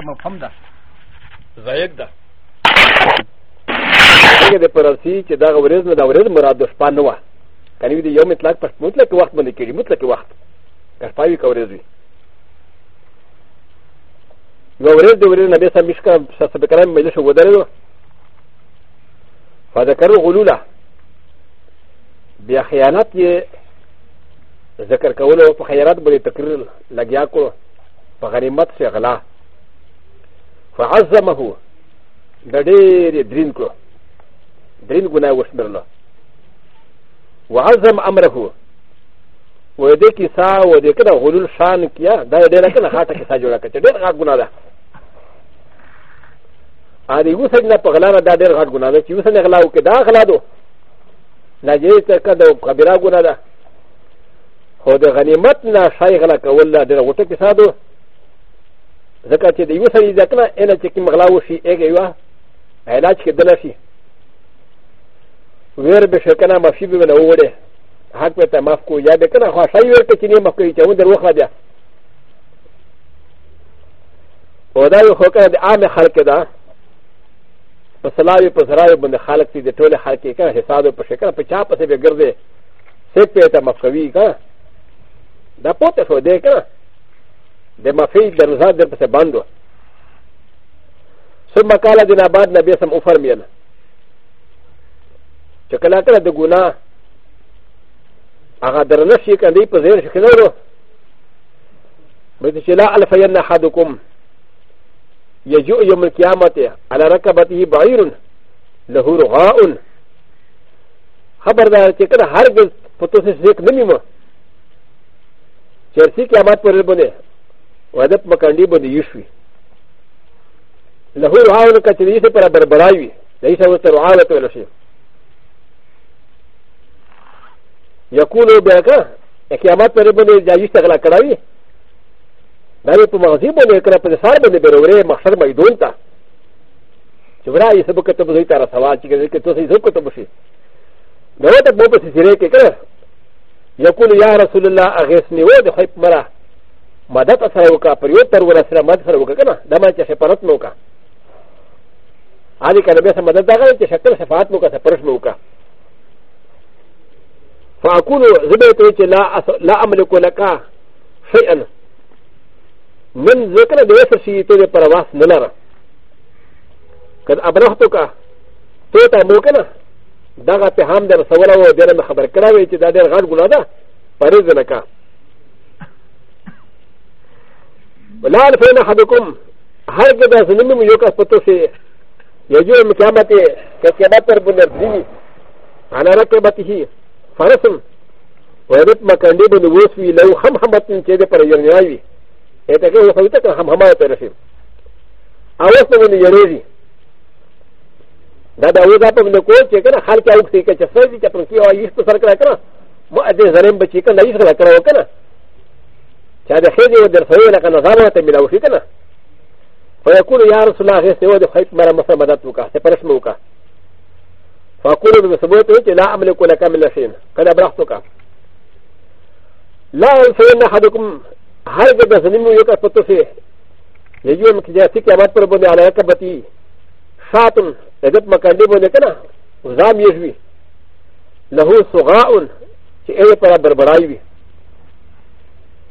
که مفهم ده ضایق ده څنګه د پرسي چې دغه ورځ نه د ورځ مراد د شپه نه وه که نه وي د یو مطلق په مطلق وخت باندې کېږي مطلق وخت که شپه وي که ورځ وي یوه ورځ د ورځ نه بیا سم مشکه صاحب کرام مجلس ودرېدو فذکرو غلوله بیا خیانت یې ذکر کولو په خیرات باندې تقریر لګیا کړو په غنیمت سے غلا فعظمه لدير درينكو درينكو نا وشمرلا وعظم امره وديكي سا وديكنا غلول شان كيا دا ديركنا خاطا كسا جولا كتا دير غاق گنا دا ادي وسن نا پغلانا دا دير غاق گنا دا چي وسن غلاو كدا غلا دو ناجيز تکا دو قبرا گنا دا خود غنیمت نا شای غلا کولا دير غوطا كسا دو ځکه چې د یو سړي ده کنه اله چې کوم غلا وشي هغه یوه علاج کېدلی شي ویر به شي کنه مفي به نه وړي حق به ته معاف کو یا به کنه خو شي ورته چې نه معاف کوي چې و در وخه بیا او دا یو خو کنه د عام خلق ده په سلاوي په زراوي باندې خلق دي د ټوله خلق کې کنه حساب په شکل په چا پسې به ګرځي سپ ته معاف کوي کنه دا پوهه شو دی کنه でマフィーでのザーデンプセバンド。そばからでなばなべさんオファミアン。チョコラテでグナアガダラシーカンディプゼンシキノロ。بتشي لا الف ين احدكم يجوء يوم القيامه على ركبته بعير له رغاء خبردار چې کله هر ګل په توسه ځک نه نیمه چرسی قیامت پر بونه و د مکانډي باندې یشوي له روحاو نه کچې دې پر بربراوي ليس هو ترعاله ولا شيء يقول بك قیامت پر باندې جایز تغلا کړاوي دا په مغزي باندې کړه په سار باندې برورې محشر میدون ته چې ورا یې سبق ته بزوي تر سوال چې کې ته سې سبق ته بشي دا ته په پسې سره کې کړه يقول يا رسول الله اغيثني و د خيب مره マダタサヨカ、プリオタウラスラマダサヨカ、ダマチェセパラトノカ。アリカルベサマダダガイチェセパラトノカ、セパラトノカ。ファクル、ズベトチェラアムルコラカ、シェアン。من ذكر دوسر شيء تولي پرواس نلارا قد ابرحتو کا تو تا موکنا داغا پیغام در سولا و دیرم خبر کراوی چی دا دیر غاٹ گنا دا پریز نکا ولا الفين احدكم هل كذا سلم يوكا فتوسي يجوز مكامتي كسبتر بنرزيني على ركبته فرسم ويرد مكاني بنوسوي لو هم همتن كده پر يرنياوي اتاكي وصويتك هم همايا ترسم اوسنا من يريزي دا دا ودا په من کو چې کنه خلک اوسې کې چې سړي چې پر کې وایي څه سره کړه مو دې زرم بچی کنه یې سره کړه وکنه ا ل ا خير و درسوي لك نظامات من اوشيكنا فيقول يا رسول الله غير سوى خيط مرا مصر مدتك سيبرس موكا فاقول بسبوتك لا املك لك من شيء قد ابرحتك لا ينسين احدكم هل قد زنم يوكا فتوسي يجيب مكجاتك يا مات بربوني على يكبتي شاطن لقد مكاني بونيكنا وزام يجوي له صغاء شيء بربرايبي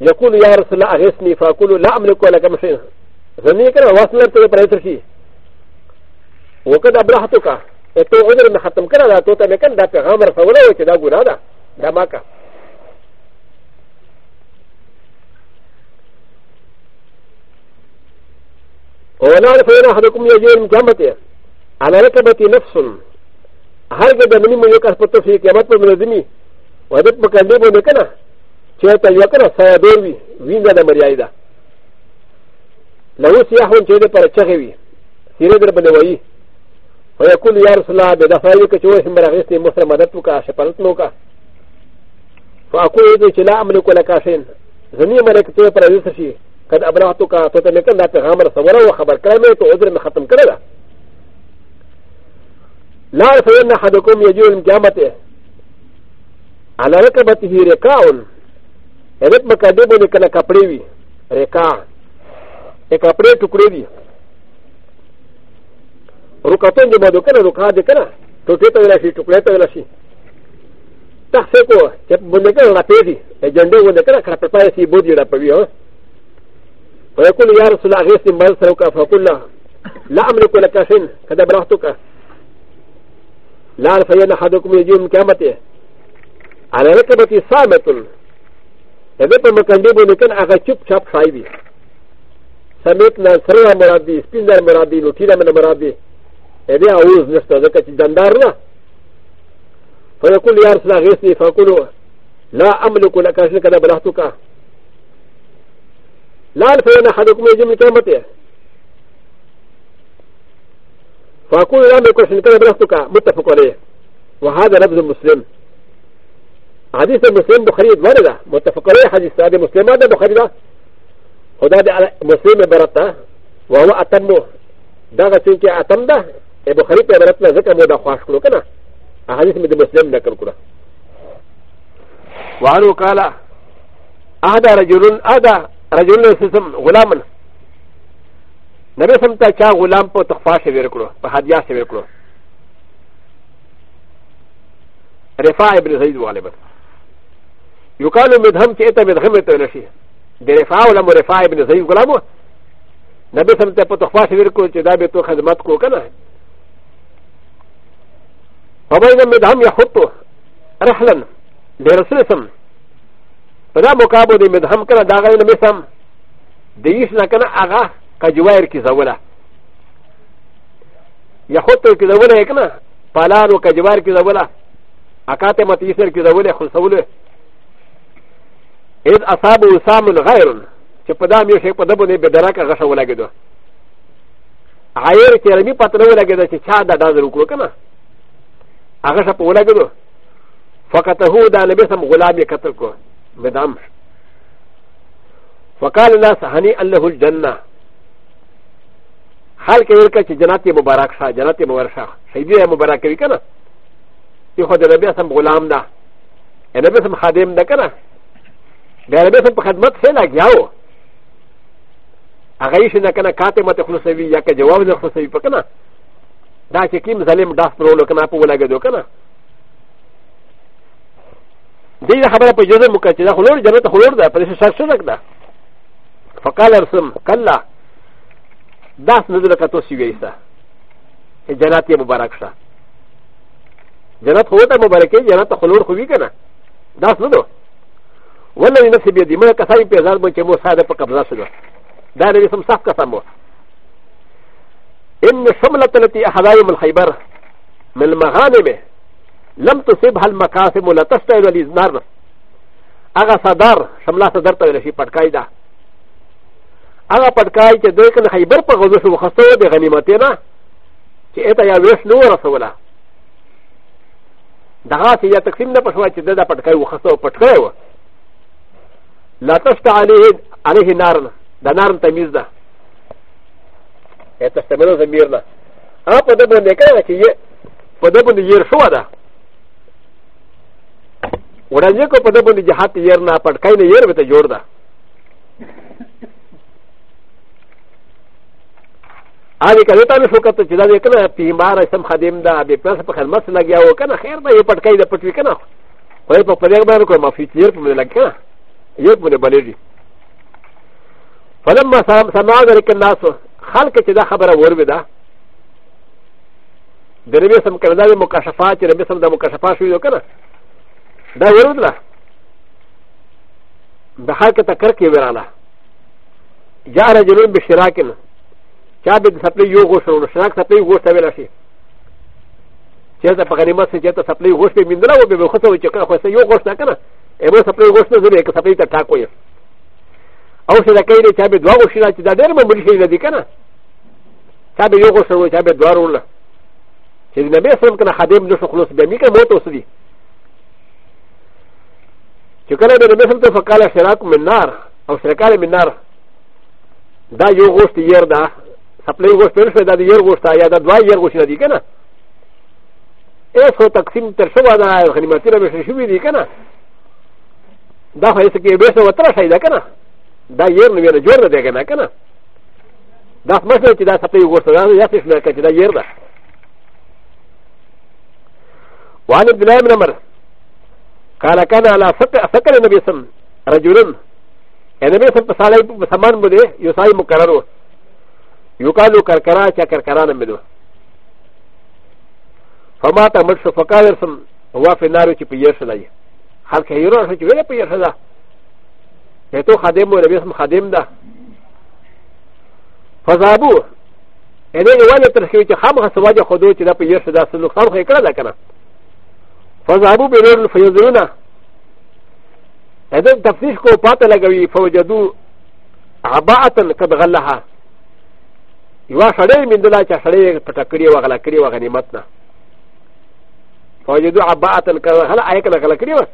يقول يا رسول الله اغثني فاقول لا املك ولا كم شيء زني كان وصلت الى بريتشي وقد ابرحتك اتو عذر من ختم كان لا توتا لكن دا پیغام رسوله وكذا غنا دا دا ماكا ولا فينا حدكم يجين جامته على ركبتي نفس هل قد مني من يكسب التوفيق يا مطلب من الدنيا وهذا بكلمه كنا チェタヨカラサヤドウィウィンダダマリアイダラウシヤホンチェレパラチェヘビヒレダバネワイウヤコリアルスラベダファイユケチョウヘマラヘスティモスラマダトカシャパルトノカファコエデチラアムルコラカシンザニマレクティパラユスシカダブラトカトテメカダペハマラサワラワハバカメトオズルムハトムカララフェンナハドコミヤジュウンギャマテアラレカバティヒレカウン رب مکدے بولے کنا کپڑے بھی ریکا ایک کپڑے ٹکڑے بھی رکاتوں جو بہت کنا رکا دے کنا ٹوٹے تو ویلا سی ٹکڑے تو ویلا سی تخسے کو جب بندے کنا لپے دی جنڈے بندے کنا کھڑا پپائے سی بوجھ جڑا پوی ہو ويقول يا رسول الله غير سمال سروك فقل لا أملك لك شيء كذا برحتك لا أعرف أن أحدكم يجي من كامته على ركبتي صامت ا ب ي ت م ك ن د ي ب و ن ك ن اغا چپ چپ شايبي سميت نا سرنا مرابي سپين در مرابي لوتي در من مرابي ا ب ي اوز نشتا ذكا چه دندار نا فيقول يا رسول غيثني فاقول لا املك لك شركا بلغتك لا الفين احدكم يجي من كلمته فاقول لا املك شركا بلغتك متفق عليه وهذا لفظ مسلم حديث مسلم بخاري دوره ده متفق عليه حديث ده مسلم ده بخاري ده خدا ده مسلم برتا وهو اتمه ده غتين كي اتم ده بخاري په برتنا ذکر مو ده خواش کړو کنه حدیث مې د مسلم نقل کړو وانو قال اهدا رجل اهدا رجل سسم غلاما نبي سمتا چا غلام په تخفاش ورکړو په هدیه ورکړو رفاع ابن زيد غالبا يقال مدهم كيتا مدهم تولشي برفاع ولا مرفاع ابن زيد غلامو نبي سمت پتخواش ورکو چې دا به تو خدمت کو کنه فبين مدهم يحط رحلا لرسول سم فدا مقابو دي مدهم کنه دا غي نمي سم ديش نه کنه اغا کجوائر کی زولا يحط کی زولا کنه پالان او کجوائر کی زولا اکاته متیسر کی زولا خلصوله اذ اصابه سام غير چې په دا مې شي په دبونه به درکه غشه ولګیدو غیر چې رمی پته نه ولګیدو چې چا دا دا وکړو کنه هغه شپه ولګیدو فقط هو دا نبی سم غلام یې قتل کو بدام وقال الناس هني الله الجنه خلک یې ورکه چې جنت مبارک شه جنت مبارک شه شهیدی مبارک وی کنه یو خدای نبی سم غلام ده نبی سم خادم ده کنه د عربی سم په خدمت سه لګیا و هغه یې څنګه کنه کاته مت خلصوي یا که جواب نه خلصوي په کنه دا چې کیم ظالم داس پرولو کنه په ولګیدو کنه دې خبره په جزم وکړه چې دا خلور جنت خلور ده پر شک شک ده فقال ارسم کلا داس نه دلته توسي ویسا جنات یې مبارک شه جنت هو ته مبارکې جنت خلور خو وی کنه داس نه دوه ولا ينسب يدي ما كسائي بيزار بن جمو سادة بقبضة سنة دار يسم صح كسامو إن الشملة التي أخذها يوم الخيبر من المغانم لم تصيبها المكاسب ولا تستعد الإزنار أغا صدر شملة صدر تولي شي پتكاي دا أغا پتكاي چه دوئي كن خيبر پا غزوش وخصو دي غنيمتنا چه اتا يا ويش نو رسولا دغا سي يا تقسيم نا پشوا چه دا پتكاي وخصو پتكاي وخصو لا تفتح عليه عليه نار دا نار تميز ده تستمر زميرنا ا په دبر نه کړه چې په دبر نه ير شو ده ورځې کو په دبر نه جهات ير نه پټ کای نه ير وته جوړ ده ا دې کله ته شو کته چې دا دې کله پیمار سم خدیم ده به پس په خدمت لګیا و کنه خیر ده یې پټ کای ده پټ وکنه خو په پدې باندې کوم مفیت ير په لګیا یو په بلېږي فلما سمع ذلك الناس خلق چې دا خبره وروده د نبی سم کړه دا مکاشفات چې نبی سم دا مکاشفات شوی وکړه دا وروده د خلق ته کرکې وراله جاء رجل بشراكن چا د سپلې یو غوښه شراک سپلې غوښه ویل شي چې دا په غنیمت سره چې ته سپلې غوښه مندره و به خو څه و چې خو څه یو غوښه کنه エモサプレゴスのレクサプリタタコイ。アウセダケイチャベドワゴシラチダデルマブリシリディカナ。チャベヨゴソウチャベドワローラ。チェリナベソンカナハデムのソクロスベミカモトスリ。チュカラベルメソントファカラシラクメナー、アウセカラメナー。ダヨゴスティエルダ、サプレゴスペルシェダディヨゴスタヤダドワヨゴシラディカナ。エソタクシンテルシュワダー、ハニマティラメシュウィディカナ。だから、ベースを渡らないだけな。だ、やるのよ、ジョーダでなかな。だ、まさに、だ、さて、ごそらん、やつなか、だ、やるな。わり、ブライムナマル。カラカナ、ラ、サカラのビスン、ラジュルン。エレベーション、サライ、サマンブデ、ユサイムカラロ。ユカド、カラカラ、チャカカラナメド。ファマタ、マルシュ、ファカラソン、ワフィナルチ、ピヤシュライ。ハケヨロシュチュレペヨシュダネトハデモレベスムハデムダファザブエレワネプレシュチュハムハサワジャホドチュラペヨシュダスノカウヘクラダカナファザブベロルフヨズルナエデンタフィシコパタラガビフォジャドアバアタンカブガラハ ي و ا ش ر ي من دلائل شريك فتكري وغلا كري وغنيمتنا فوجدوا عباءة الكلام هلا عليك لك لك ريوة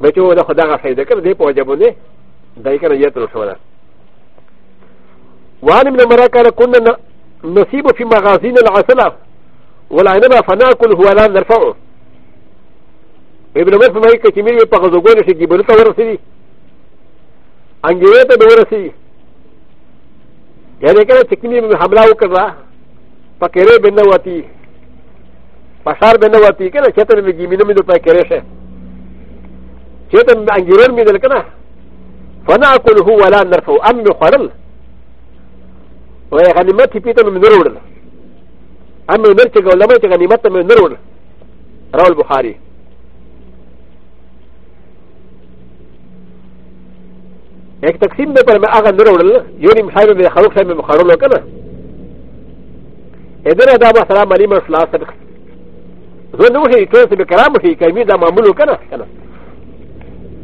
بيتوا ده خدا غفي ذكر دي بوجبوني ده كان يتر شو ده وأنا من المرة كان كنا نصيب في مغازين العسلة ولا عندما فناكل هو لا نرفعه ابن عمر په مایک کې مې په غزوګونه کې ګیبل ته ورسېږي انګریز ته ورسېږي یعنی کله چې کې مې حمله وکړه پکې رې بنه وتی بشار به نه وتی کنه چته می گیمینو می دو پای کرشه چته انګیرن می دل کنه فنا اكل هو ولا نرفو ام خلل و غنیمت پیته من نرول ام نر چې ګولمه چې غنیمت من نرول راول بخاری یک تقسیم به پر هغه نرول یو نیم شای به خلق شای به مخارولو کنه ادره دا به سلام علی مرسلا صدق زه نه وښي ټول څه به کرام وښي کمی دا معمول وکړه که نه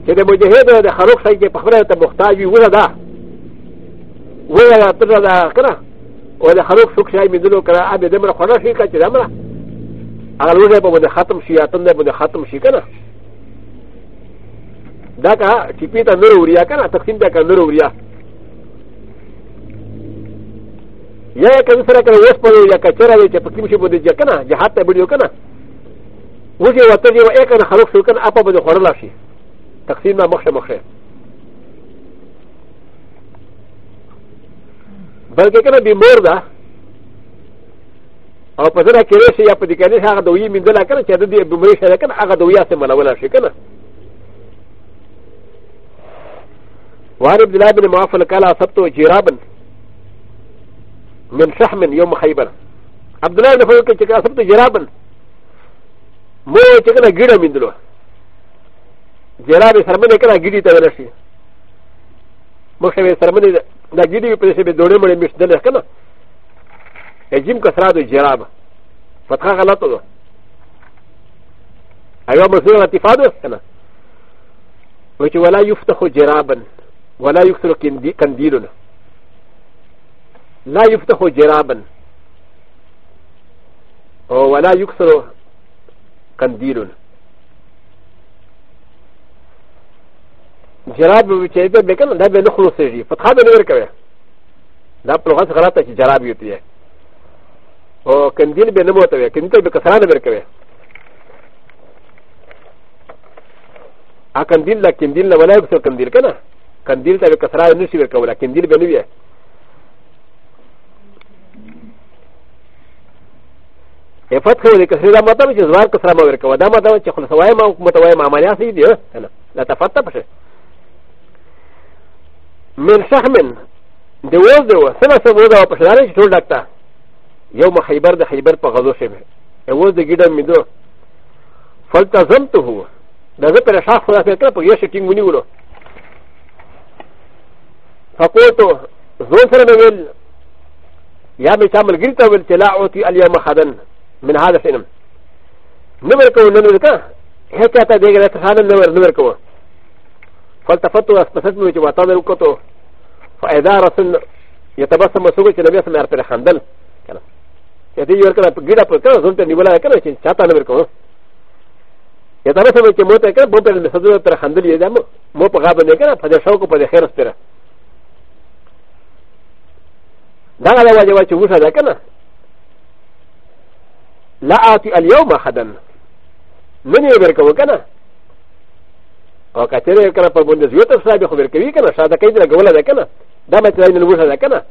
چې د مجاهد د خروق سړي چې په خپله ته محتاج وي وزه ده وزه ده تره ده که نه او د خروق څوک شی مېندل وکړه به دومره خوړه شي که چې دومره هغه لوږه به باندې ختم شي یا تنده باندې ختم شي که نه دا که ټیپې ته نه وریا که نه تقسیم ته که نه وریا یا که سره که اوس په یا کچره دی چې په کوم شي باندې ځي که نه جهاد ته بړي که نه وږي وته دی وای کنه خلق شو کنه اپا به خورل شي تقسیم ما مخشه مخشه بلکې کنه بیمور ده او په زړه کې راشي یا په دې کې نه هغه دوی منځله کنه چې د دې بیماری شې کنه هغه دوی سره ملول شي کنه وعن عبد الله بن معافل قال اصبت جرابا من شحم يوم خيبر عبد الله بن فوق كي اصبت جرابا もうちょっとギリミンドロ。ジェラビサムネカギリタラシー。もしサムネダギリプレシビドレムレミスデレスカナ。エジムカスラドジェラバ。ファタハラトド。アヤマズラティファドスカナ。ウチワラユフトホジェラバン。ワラユフトキンディカンディルナ。ラユフトホジェラバン。ولا يكثر قنديل جراب وچې به کنه دا به نه خلاصېږي فتحه به نه ورکوي دا په لغت غلطه چې جراب یوتی او قنديل به نه موتوي قنديل به کسرانه ورکوي ا قنديل لا قنديل لا ولا يكسر قنديل کنه قنديل ته به کسرانه نشي ورکوي قنديل به نه وي فتح و لكسر دا مطلب چې زوار کسر ما ورکوه دا مطلب چې خلصوای ما متوای ما عملیا سي دي کنه لا تفتح پشه من شخمن د وز دو سنه سم وز او پشلار چې ټول ډاکتا یو ما خیبر د خیبر په غزو شبه او وز د ګډه می دو فلتزمته هو دا زه پر شاخ خدا په کړ په یو شکینګ ونیولو فقوتو زون سره ویل یا می تعمل ګریته ویل چې لا اوتی الیوم خدن من هذا فيلم نمر كو نمر كا هكا تا ديغا كسانا نمر نمر كو فالتفتو اسبسد نوجه وطان الكتو فاذا رسل يتبسم مسوكي نبي اسمع ارتر خندل كلا يدي يوركا بجيلا بكا زلت نيولا كلا شاتا نمر كو يتبسم كي موتا كا بوتا المسدو ارتر خندل يدام مو بغابا نيكا فجا شوكو بدا خير استرا だから、わざわざ、わざわざ、わざわざ、لا آتي اليوم أحدا من يبركو كنا او كثير كنا فبند زيوت الصابي خبر كبير كنا شادا كيد لك ولا كنا دام تلاين الوشة كنا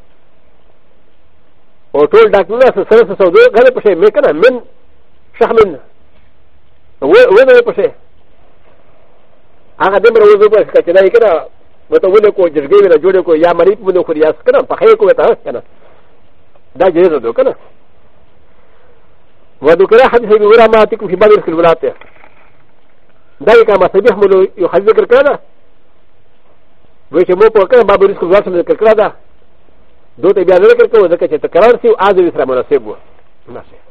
او طول داكنا سرس سودو غير بشي مكنا من شحمن وين بشي هغه دمر وزو په کچې نه کړه وته ولې کو جرګې نه جوړې کو یا مریض مونږ خو ریاست کړه په خې کو ته کنه دا جهیز وکړه وذكر حديث ابي هريره ما اتيكم في باب رزق الولاده ذلك ما سبح مولو يحدث ذكر كذا ويش مو بوكا باب رزق الولاده ذكر كذا دوت ابي ذكر كذا ذكر تكرار سي وعاد بسرعه مناسب مناسب